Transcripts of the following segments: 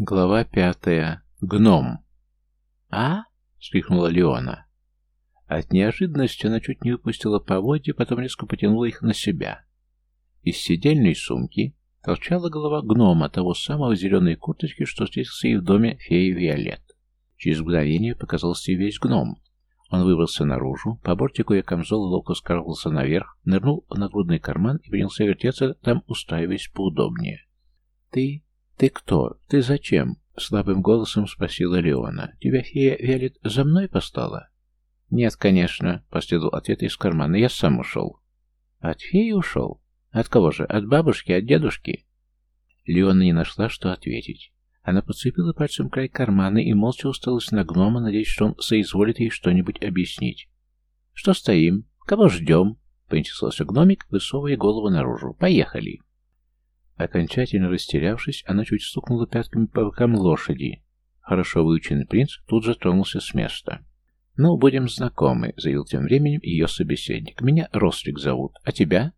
Глава пятая. Гном. «А?» — вскрикнула Леона. От неожиданности она чуть не выпустила поводья, потом резко потянула их на себя. Из сидельной сумки торчала голова гнома, того самого зеленой курточки, что встретился и в доме феи Виолет. Через мгновение показался и весь гном. Он выбрался наружу, по бортику я камзола ловко скарабкался наверх, нырнул в нагрудный карман и принялся вертеться, там устраиваясь поудобнее. «Ты «Ты кто? Ты зачем?» — слабым голосом спросила Леона. «Тебя фея Виолет за мной послала?» «Нет, конечно», — последовал ответ из кармана. «Я сам ушел». «От феи ушел? От кого же? От бабушки? От дедушки?» Леона не нашла, что ответить. Она подцепила пальцем край кармана и молча усталась на гнома, надеясь, что он соизволит ей что-нибудь объяснить. «Что стоим? Кого ждем?» — поинтересовался гномик, высовывая голову наружу. «Поехали!» Окончательно растерявшись, она чуть стукнула пятками по бокам лошади. Хорошо выученный принц тут же тронулся с места. «Ну, будем знакомы», — заявил тем временем ее собеседник. «Меня Рослик зовут. А тебя?»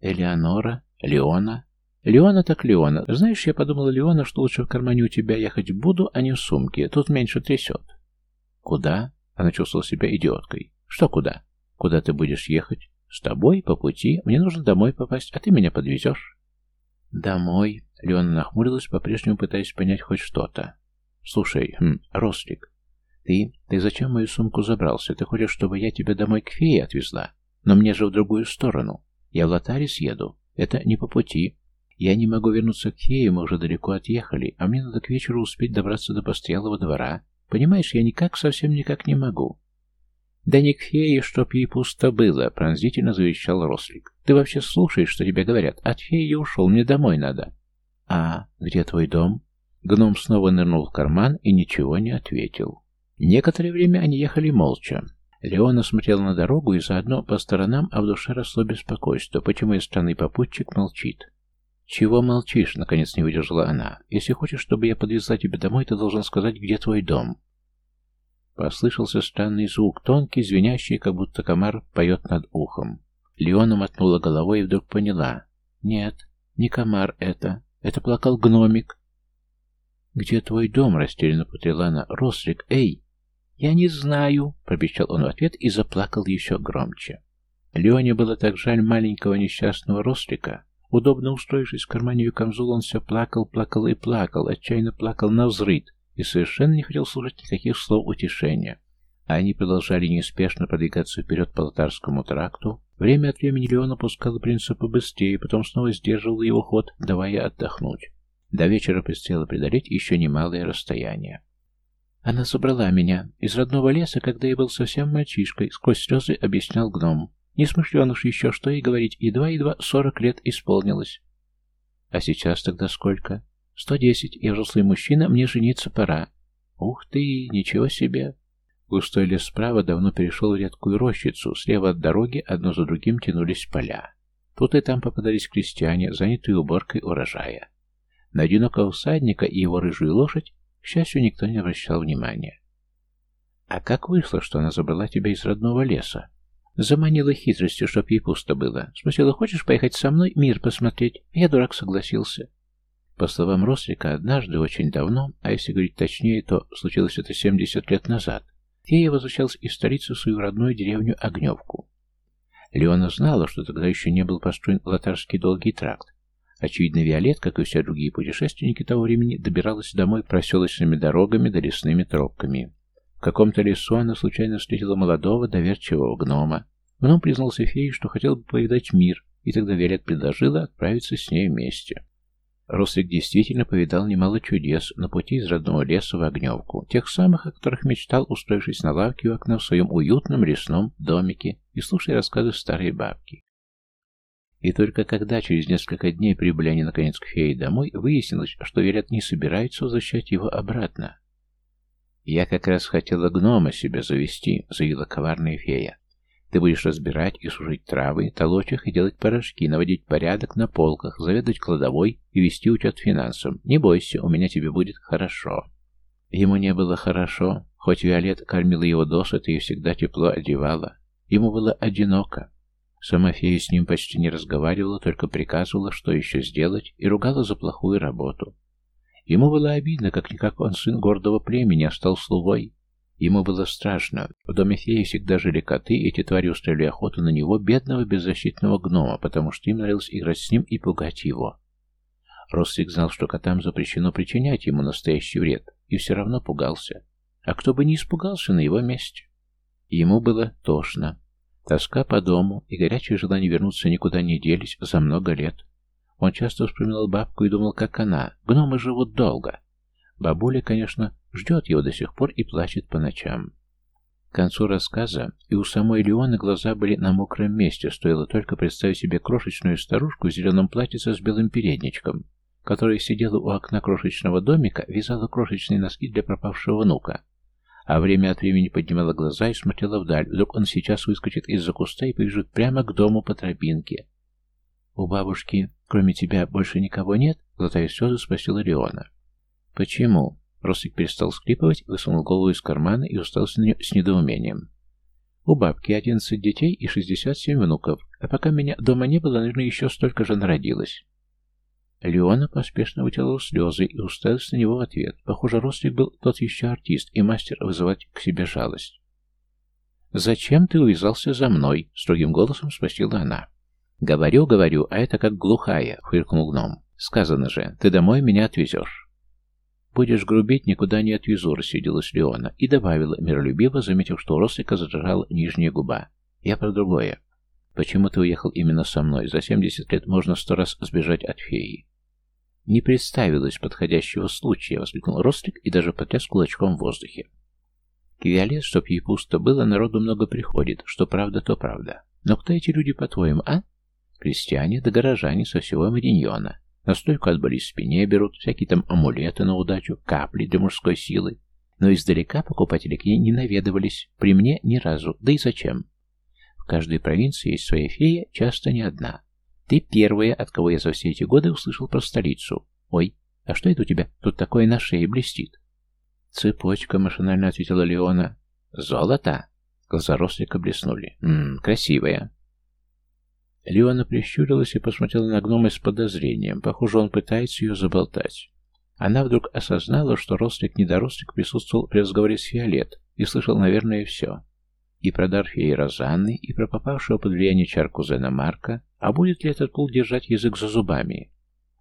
«Элеонора? Леона?» «Леона так Леона. Знаешь, я подумала, Леона, что лучше в кармане у тебя ехать буду, а не в сумке. Тут меньше трясет». «Куда?» — она чувствовала себя идиоткой. «Что куда? Куда ты будешь ехать? С тобой, по пути. Мне нужно домой попасть, а ты меня подвезешь». «Домой?» — Леона нахмурилась, по-прежнему пытаясь понять хоть что-то. «Слушай, хм, Рослик, ты... ты зачем мою сумку забрался? Ты хочешь, чтобы я тебя домой к фее отвезла? Но мне же в другую сторону. Я в Лотарис еду. Это не по пути. Я не могу вернуться к фее, мы уже далеко отъехали, а мне надо к вечеру успеть добраться до постоялого двора. Понимаешь, я никак, совсем никак не могу. «Да не к фее, чтоб ей пусто было», — пронзительно завещал Рослик. «Ты вообще слушаешь, что тебе говорят? От феи ушел, мне домой надо». «А где твой дом?» Гном снова нырнул в карман и ничего не ответил. Некоторое время они ехали молча. Леона смотрела на дорогу и заодно по сторонам, а в душе росло беспокойство, почему и странный попутчик молчит. «Чего молчишь?» — наконец не выдержала она. «Если хочешь, чтобы я подвезла тебя домой, ты должен сказать, где твой дом». Послышался странный звук, тонкий, звенящий, как будто комар поет над ухом. Леона мотнула головой и вдруг поняла. «Нет, не комар это. Это плакал гномик». «Где твой дом?» — растерянно потряла она. «Рослик, эй!» «Я не знаю», — пропищал он в ответ и заплакал еще громче. Леоне было так жаль маленького несчастного рослика. Удобно устроившись в кармане ее он все плакал, плакал и плакал, отчаянно плакал на взрыд, и совершенно не хотел слушать никаких слов утешения. Они продолжали неспешно продвигаться вперед по Лотарскому тракту. Время от времени Леон опускал принца побыстрее, потом снова сдерживал его ход, давая отдохнуть. До вечера предстояло преодолеть еще немалое расстояние. Она собрала меня из родного леса, когда я был совсем мальчишкой, сквозь слезы объяснял гном. Несмышленыш еще что и говорить, едва-едва сорок лет исполнилось. А сейчас тогда сколько? «Сто десять. Я взрослый мужчина, мне жениться пора». «Ух ты, ничего себе!» Густой лес справа давно перешел в редкую рощицу. Слева от дороги одно за другим тянулись поля. Тут и там попадались крестьяне, занятые уборкой урожая. На одинокого всадника и его рыжую лошадь, к счастью, никто не обращал внимания. «А как вышло, что она забрала тебя из родного леса?» Заманила хитростью, чтоб ей пусто было. Спросила, хочешь поехать со мной мир посмотреть? Я, дурак, согласился. По словам Рослика, однажды, очень давно, а если говорить точнее, то случилось это 70 лет назад, фея возвращалась из столицы в свою родную деревню Огневку. Леона знала, что тогда еще не был построен Лотарский долгий тракт. Очевидно, Виолет, как и все другие путешественники того времени, добиралась домой проселочными дорогами да лесными тропками. В каком-то лесу она случайно встретила молодого, доверчивого гнома. Гном признался фее, что хотел бы повидать мир, и тогда Виолет предложила отправиться с ней вместе. Рослик действительно повидал немало чудес на пути из родного леса в Огневку, тех самых, о которых мечтал, устроившись на лавке у окна в своем уютном лесном домике и слушая рассказы старой бабки. И только когда через несколько дней прибыли они наконец к фее домой, выяснилось, что Верят не собирается возвращать его обратно. «Я как раз хотела гнома себе завести», — заявила коварная фея. Ты будешь разбирать и сушить травы, толочь их и делать порошки, наводить порядок на полках, заведовать кладовой и вести учет финансам. Не бойся, у меня тебе будет хорошо». Ему не было хорошо, хоть Виолет кормила его досыта и всегда тепло одевала. Ему было одиноко. Сама фея с ним почти не разговаривала, только приказывала, что еще сделать, и ругала за плохую работу. Ему было обидно, как-никак он сын гордого племени, а стал слугой. Ему было страшно. В доме феи всегда жили коты, и эти твари устроили охоту на него, бедного беззащитного гнома, потому что им нравилось играть с ним и пугать его. Рослик знал, что котам запрещено причинять ему настоящий вред, и все равно пугался. А кто бы не испугался на его месте? Ему было тошно. Тоска по дому и горячее желание вернуться никуда не делись за много лет. Он часто вспоминал бабку и думал, как она. Гномы живут долго. Бабуля, конечно, ждет его до сих пор и плачет по ночам. К концу рассказа и у самой Леоны глаза были на мокром месте, стоило только представить себе крошечную старушку в зеленом платьице с белым передничком, которая сидела у окна крошечного домика, вязала крошечные носки для пропавшего внука, а время от времени поднимала глаза и смотрела вдаль. Вдруг он сейчас выскочит из-за куста и побежит прямо к дому по тропинке. «У бабушки, кроме тебя, больше никого нет?» — глотая слезы, спросила Леона. «Почему?» Ростик перестал скрипывать, высунул голову из кармана и устался на нее с недоумением. «У бабки одиннадцать детей и шестьдесят семь внуков, а пока меня дома не было, наверное, еще столько же народилось». Леона поспешно вытерла слезы и уставилась на него в ответ. Похоже, Ростик был тот еще артист и мастер вызывать к себе жалость. «Зачем ты увязался за мной?» — строгим голосом спросила она. «Говорю, говорю, а это как глухая», — фыркнул гном. «Сказано же, ты домой меня отвезешь». «Будешь грубить, никуда не отвезу», — рассердилась Леона и добавила, миролюбиво, заметив, что у Ростика задрожала нижняя губа. «Я про другое. Почему ты уехал именно со мной? За семьдесят лет можно сто раз сбежать от феи». «Не представилось подходящего случая», — воскликнул Ростик и даже потряс кулачком в воздухе. «Квиолет, чтоб ей пусто было, народу много приходит. Что правда, то правда. Но кто эти люди, по-твоему, а? Крестьяне да горожане со всего Мариньона. Настойку от боли спине берут, всякие там амулеты на удачу, капли для мужской силы. Но издалека покупатели к ней не наведывались, при мне ни разу, да и зачем? В каждой провинции есть своя фея, часто не одна. Ты первая, от кого я за все эти годы услышал про столицу. Ой, а что это у тебя тут такое на шее блестит? Цепочка, машинально ответила Леона. Золото? Глаза Рослика блеснули. Ммм, красивая. Леона прищурилась и посмотрела на гнома с подозрением. Похоже, он пытается ее заболтать. Она вдруг осознала, что рослик-недорослик присутствовал при разговоре с Фиолет и слышал, наверное, все. И про Дарфия и Розанны, и про попавшего под влияние чар кузена Марка, а будет ли этот пул держать язык за зубами?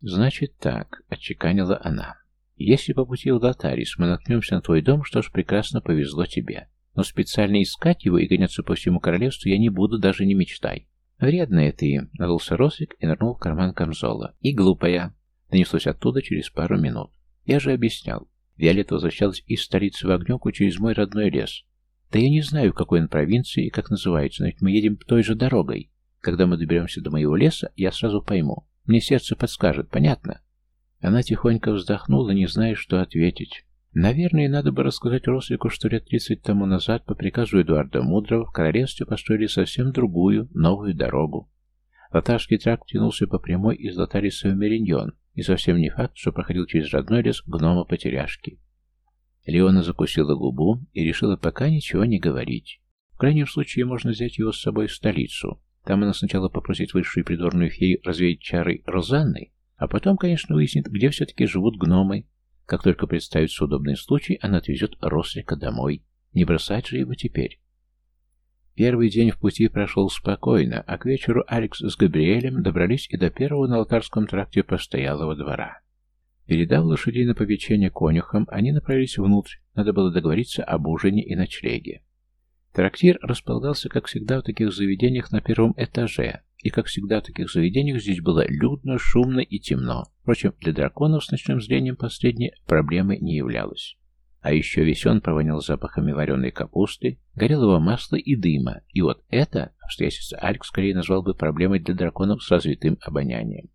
«Значит так», — отчеканила она. «Если по пути в Лотарис мы наткнемся на твой дом, что ж, прекрасно повезло тебе. Но специально искать его и гоняться по всему королевству я не буду, даже не мечтай. «Вредная ты!» — надулся Росик и нырнул в карман камзола. «И глупая!» — донеслось оттуда через пару минут. «Я же объяснял. Виолетта возвращалась из столицы в Огневку через мой родной лес. Да я не знаю, какой он провинции и как называется, но ведь мы едем той же дорогой. Когда мы доберемся до моего леса, я сразу пойму. Мне сердце подскажет, понятно?» Она тихонько вздохнула, не зная, что ответить. Наверное, надо бы рассказать Рослику, что лет тридцать тому назад по приказу Эдуарда Мудрого в королевстве построили совсем другую, новую дорогу. Латарский тракт тянулся по прямой из Лотариса в Мериньон, и совсем не факт, что проходил через родной лес гнома-потеряшки. Леона закусила губу и решила пока ничего не говорить. В крайнем случае можно взять его с собой в столицу. Там она сначала попросит высшую придворную фею развеять чары Розанны, а потом, конечно, выяснит, где все-таки живут гномы, как только представится удобный случай, она отвезет Рослика домой. Не бросать же его теперь. Первый день в пути прошел спокойно, а к вечеру Алекс с Габриэлем добрались и до первого на алтарском тракте постоялого двора. Передав лошадей на повечение конюхам, они направились внутрь, надо было договориться об ужине и ночлеге. Трактир располагался, как всегда, в таких заведениях на первом этаже, и, как всегда в таких заведениях, здесь было людно, шумно и темно. Впрочем, для драконов с ночным зрением последней проблемой не являлось. А еще весь он провонял запахами вареной капусты, горелого масла и дыма, и вот это обстоятельство Альк скорее назвал бы проблемой для драконов с развитым обонянием.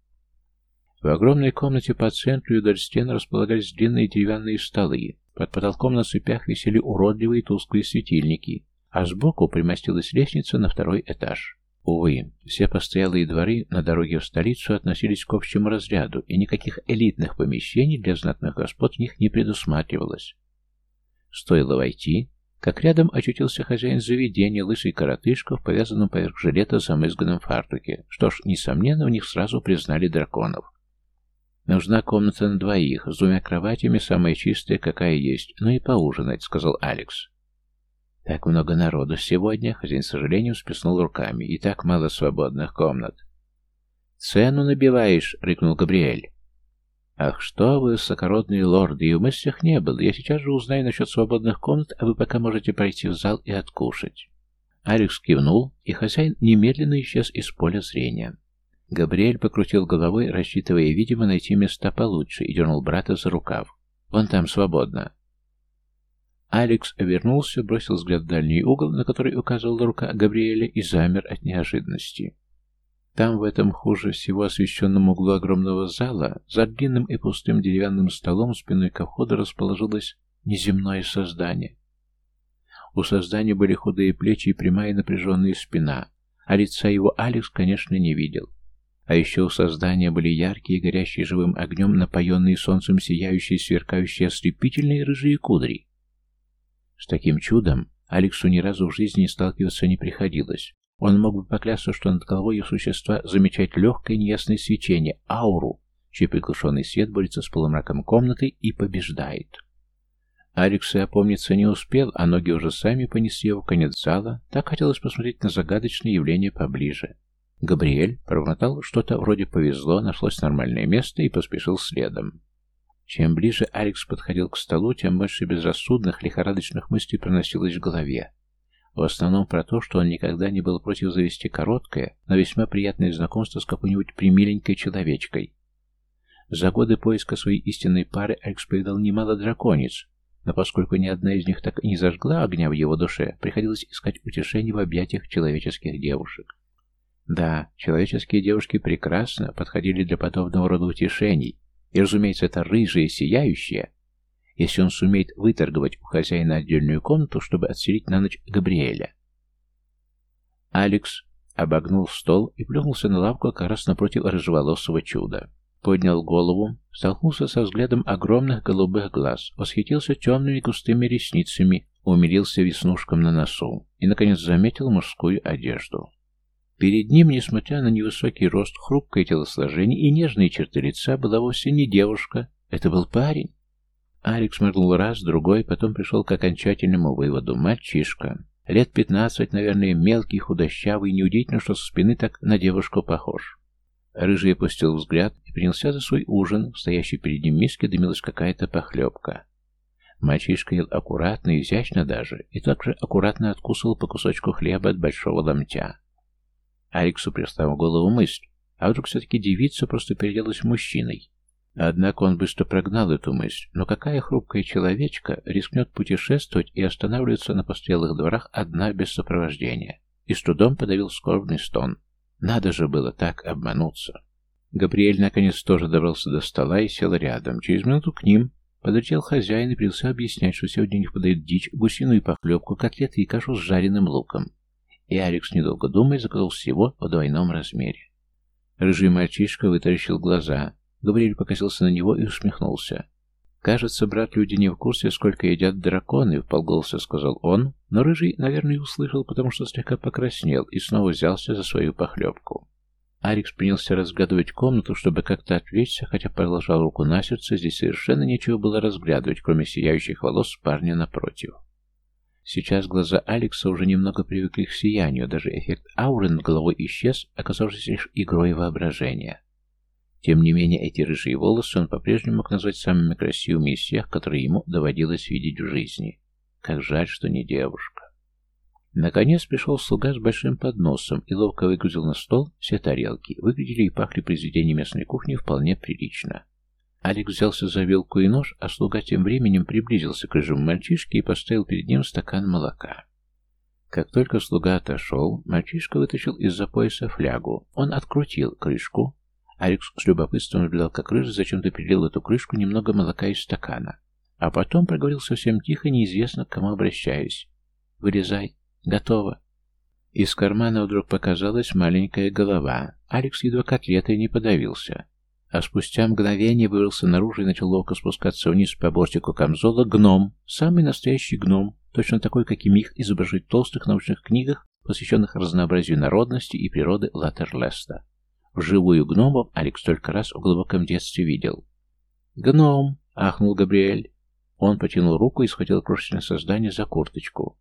В огромной комнате по центру и вдоль стен располагались длинные деревянные столы, под потолком на цепях висели уродливые тусклые светильники, а сбоку примостилась лестница на второй этаж. Увы, все постоялые дворы на дороге в столицу относились к общему разряду, и никаких элитных помещений для знатных господ в них не предусматривалось. Стоило войти, как рядом очутился хозяин заведения, лысый коротышка в повязанном поверх жилета замызганном фартуке. Что ж, несомненно, у них сразу признали драконов. Нужна комната на двоих, с двумя кроватями, самая чистая, какая есть. Ну и поужинать, сказал Алекс. Так много народу сегодня, хозяин с сожалением сплеснул руками, и так мало свободных комнат. «Цену набиваешь!» — рыкнул Габриэль. «Ах, что вы, высокородные лорды, и в мыслях не было. Я сейчас же узнаю насчет свободных комнат, а вы пока можете пройти в зал и откушать». Алекс кивнул, и хозяин немедленно исчез из поля зрения. Габриэль покрутил головой, рассчитывая, видимо, найти места получше, и дернул брата за рукав. «Вон там свободно». Алекс обернулся, бросил взгляд в дальний угол, на который указывала рука Габриэля, и замер от неожиданности. Там, в этом хуже всего освещенном углу огромного зала, за длинным и пустым деревянным столом спиной ко входу расположилось неземное создание. У создания были худые плечи и прямая напряженная спина, а лица его Алекс, конечно, не видел. А еще у создания были яркие, горящие живым огнем, напоенные солнцем сияющие, сверкающие ослепительные рыжие кудри. С таким чудом Алексу ни разу в жизни сталкиваться не приходилось. Он мог бы поклясться, что над головой их существа замечать легкое неясное свечение, ауру, чей приглушенный свет борется с полумраком комнаты и побеждает. Алекс и опомниться не успел, а ноги уже сами понесли его в конец зала. Так хотелось посмотреть на загадочное явление поближе. Габриэль промотал что-то вроде «повезло», нашлось нормальное место и поспешил следом. Чем ближе Алекс подходил к столу, тем больше безрассудных, лихорадочных мыслей проносилось в голове. В основном про то, что он никогда не был против завести короткое, но весьма приятное знакомство с какой-нибудь примиленькой человечкой. За годы поиска своей истинной пары Алекс повидал немало драконец, но поскольку ни одна из них так и не зажгла огня в его душе, приходилось искать утешение в объятиях человеческих девушек. Да, человеческие девушки прекрасно подходили для подобного рода утешений, и, разумеется, это рыжие, сияющие, если он сумеет выторговать у хозяина отдельную комнату, чтобы отселить на ночь Габриэля. Алекс обогнул стол и плюнулся на лавку как раз напротив рыжеволосого чуда. Поднял голову, столкнулся со взглядом огромных голубых глаз, восхитился темными густыми ресницами, умилился веснушкам на носу и, наконец, заметил мужскую одежду. Перед ним, несмотря на невысокий рост, хрупкое телосложение и нежные черты лица, была вовсе не девушка, это был парень. Алекс моргнул раз, другой, потом пришел к окончательному выводу. Мальчишка. Лет пятнадцать, наверное, мелкий, худощавый, неудивительно, что со спины так на девушку похож. Рыжий опустил взгляд и принялся за свой ужин. В стоящей перед ним миске дымилась какая-то похлебка. Мальчишка ел аккуратно, изящно даже, и также аккуратно откусывал по кусочку хлеба от большого ломтя. Алексу пришла в голову мысль, а вдруг все-таки девица просто переделалась мужчиной. Однако он быстро прогнал эту мысль, но какая хрупкая человечка рискнет путешествовать и останавливаться на постоялых дворах одна без сопровождения, и с трудом подавил скорбный стон. Надо же было так обмануться. Габриэль наконец тоже добрался до стола и сел рядом. Через минуту к ним подлетел хозяин и принялся объяснять, что сегодня у них подают дичь, гусиную похлебку, котлеты и кашу с жареным луком и Алекс, недолго думая, заказал всего в двойном размере. Рыжий мальчишка вытаращил глаза. Габриэль покосился на него и усмехнулся. «Кажется, брат, люди не в курсе, сколько едят драконы», — вполголоса сказал он, но Рыжий, наверное, услышал, потому что слегка покраснел и снова взялся за свою похлебку. Алекс принялся разгадывать комнату, чтобы как-то отвлечься, хотя продолжал руку на сердце, здесь совершенно нечего было разглядывать, кроме сияющих волос парня напротив. Сейчас глаза Алекса уже немного привыкли к сиянию, даже эффект ауры над головой исчез, оказавшись лишь игрой воображения. Тем не менее, эти рыжие волосы он по-прежнему мог назвать самыми красивыми из всех, которые ему доводилось видеть в жизни. Как жаль, что не девушка. Наконец пришел слуга с большим подносом и ловко выгрузил на стол все тарелки. Выглядели и пахли произведения местной кухни вполне прилично. Алекс взялся за вилку и нож, а слуга тем временем приблизился к рыжему мальчишке и поставил перед ним стакан молока. Как только слуга отошел, мальчишка вытащил из-за пояса флягу. Он открутил крышку. Алекс с любопытством наблюдал, как рыжий зачем-то перелил эту крышку немного молока из стакана. А потом проговорил совсем тихо, неизвестно к кому обращаясь. «Вылезай. Готово». Из кармана вдруг показалась маленькая голова. Алекс едва котлетой не подавился а спустя мгновение вырвался наружу и начал ловко спускаться вниз по бортику камзола гном, самый настоящий гном, точно такой, каким их изображают в толстых научных книгах, посвященных разнообразию народности и природы Латерлеста. Вживую гномов Алекс только раз в глубоком детстве видел. «Гном!» — ахнул Габриэль. Он потянул руку и схватил крошечное создание за курточку.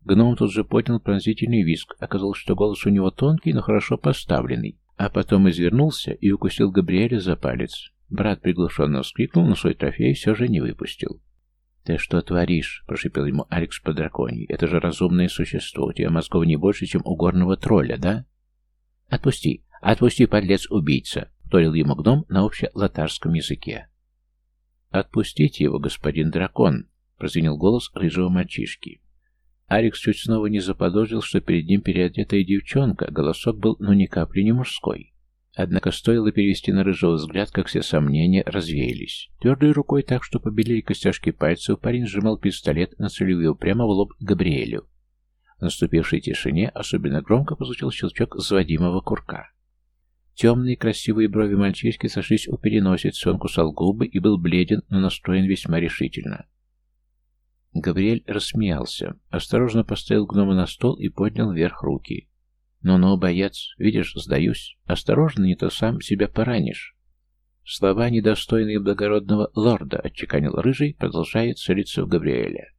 Гном тут же поднял пронзительный виск. Оказалось, что голос у него тонкий, но хорошо поставленный. А потом извернулся и укусил Габриэля за палец. Брат приглушенно вскрикнул, но свой трофей все же не выпустил. «Ты что творишь?» – прошипел ему Алекс по драконьи. «Это же разумное существо. У тебя мозгов не больше, чем у горного тролля, да?» «Отпусти! Отпусти, подлец-убийца!» – вторил ему гном на общелатарском языке. «Отпустите его, господин дракон!» — прозвенел голос рыжего мальчишки. Алекс чуть снова не заподозрил, что перед ним переодетая девчонка, голосок был ну ни капли не мужской. Однако стоило перевести на рыжего взгляд, как все сомнения развеялись. Твердой рукой, так что побелели костяшки пальцев, парень сжимал пистолет, нацелив его прямо в лоб Габриэлю. В наступившей тишине особенно громко позвучал щелчок заводимого курка. Темные красивые брови мальчишки сошлись у переносицы, он кусал губы и был бледен, но настроен весьма решительно. Габриэль рассмеялся, осторожно поставил гнома на стол и поднял вверх руки. «Ну-ну, боец, видишь, сдаюсь. Осторожно, не то сам себя поранишь». Слова, недостойные благородного лорда, отчеканил рыжий, продолжая целиться в Габриэля.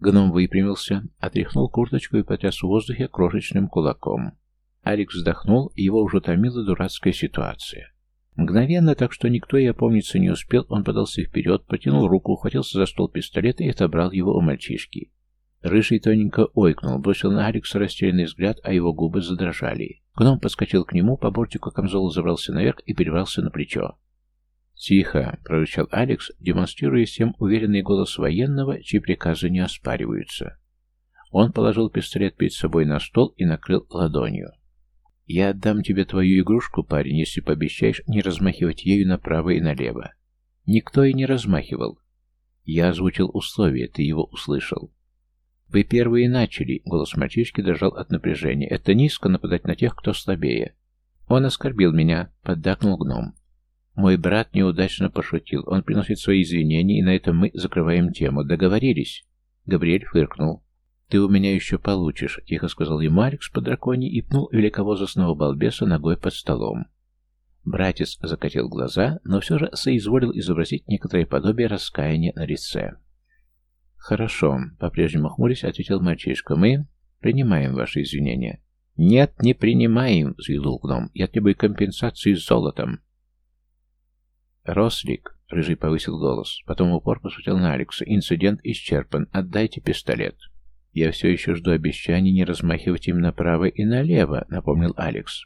Гном выпрямился, отряхнул курточку и потряс в воздухе крошечным кулаком. Алекс вздохнул, его уже томила дурацкая ситуация. Мгновенно, так что никто и опомниться не успел, он подался вперед, потянул руку, ухватился за стол пистолета и отобрал его у мальчишки. Рыжий тоненько ойкнул, бросил на Алекса растерянный взгляд, а его губы задрожали. Гном подскочил к нему, по бортику камзола забрался наверх и перебрался на плечо. «Тихо!» — прорычал Алекс, демонстрируя всем уверенный голос военного, чьи приказы не оспариваются. Он положил пистолет перед собой на стол и накрыл ладонью. «Я отдам тебе твою игрушку, парень, если пообещаешь не размахивать ею направо и налево». Никто и не размахивал. Я озвучил условие, ты его услышал. «Вы первые начали», — голос мальчишки дрожал от напряжения. «Это низко нападать на тех, кто слабее». «Он оскорбил меня», — поддакнул гном. «Мой брат неудачно пошутил. Он приносит свои извинения, и на этом мы закрываем тему. Договорились?» Габриэль фыркнул. «Ты у меня еще получишь», — тихо сказал ему Алекс по драконе и пнул великовозрастного балбеса ногой под столом. Братец закатил глаза, но все же соизволил изобразить некоторое подобие раскаяния на лице. «Хорошо», — по-прежнему хмурясь, ответил мальчишка. «Мы принимаем ваши извинения». «Нет, не принимаем», — заявил гном. «Я требую компенсации с золотом». «Рослик», — Рыжий повысил голос, потом упор посмотрел на Алекса. «Инцидент исчерпан. Отдайте пистолет». «Я все еще жду обещаний не размахивать им направо и налево», — напомнил Алекс.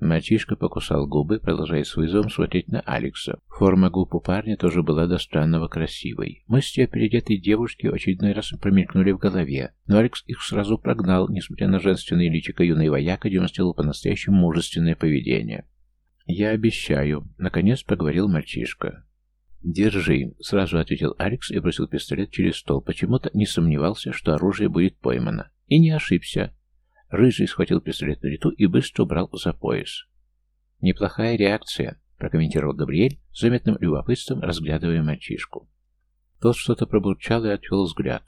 Мальчишка покусал губы, продолжая с вызовом смотреть на Алекса. Форма губ у парня тоже была до странного красивой. Мысли о переодетой девушке очередной раз промелькнули в голове, но Алекс их сразу прогнал, несмотря на женственное личико юной вояка, демонстрировал по-настоящему мужественное поведение. «Я обещаю», — наконец поговорил мальчишка. «Держи», — сразу ответил Алекс и бросил пистолет через стол. Почему-то не сомневался, что оружие будет поймано. И не ошибся. Рыжий схватил пистолет на лету и быстро убрал за пояс. «Неплохая реакция», — прокомментировал Габриэль, заметным любопытством разглядывая мальчишку. Тот что-то пробурчал и отвел взгляд.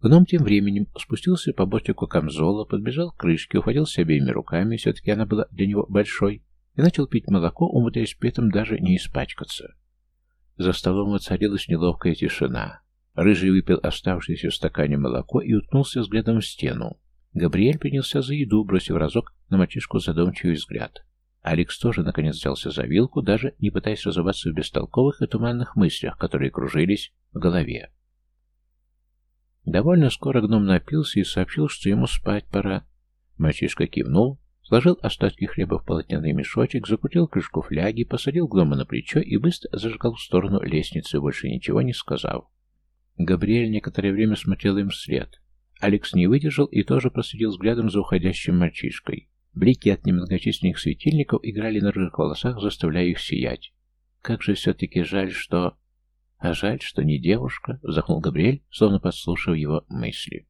Гном тем временем спустился по бортику камзола, подбежал к крышке, ухватился обеими руками, все-таки она была для него большой, и начал пить молоко, умудряясь при этом даже не испачкаться. За столом воцарилась неловкая тишина. Рыжий выпил оставшееся в стакане молоко и уткнулся взглядом в стену. Габриэль принялся за еду, бросив разок на мальчишку задумчивый взгляд. Алекс тоже наконец взялся за вилку, даже не пытаясь разобраться в бестолковых и туманных мыслях, которые кружились в голове. Довольно скоро гном напился и сообщил, что ему спать пора. Мальчишка кивнул, Сложил остатки хлеба в полотняный мешочек, закрутил крышку фляги, посадил гнома на плечо и быстро зажигал в сторону лестницы, больше ничего не сказав. Габриэль некоторое время смотрел им вслед. Алекс не выдержал и тоже проследил взглядом за уходящим мальчишкой. Блики от немногочисленных светильников играли на рыжих волосах, заставляя их сиять. Как же все-таки жаль, что... А жаль, что не девушка, вздохнул Габриэль, словно подслушав его мысли.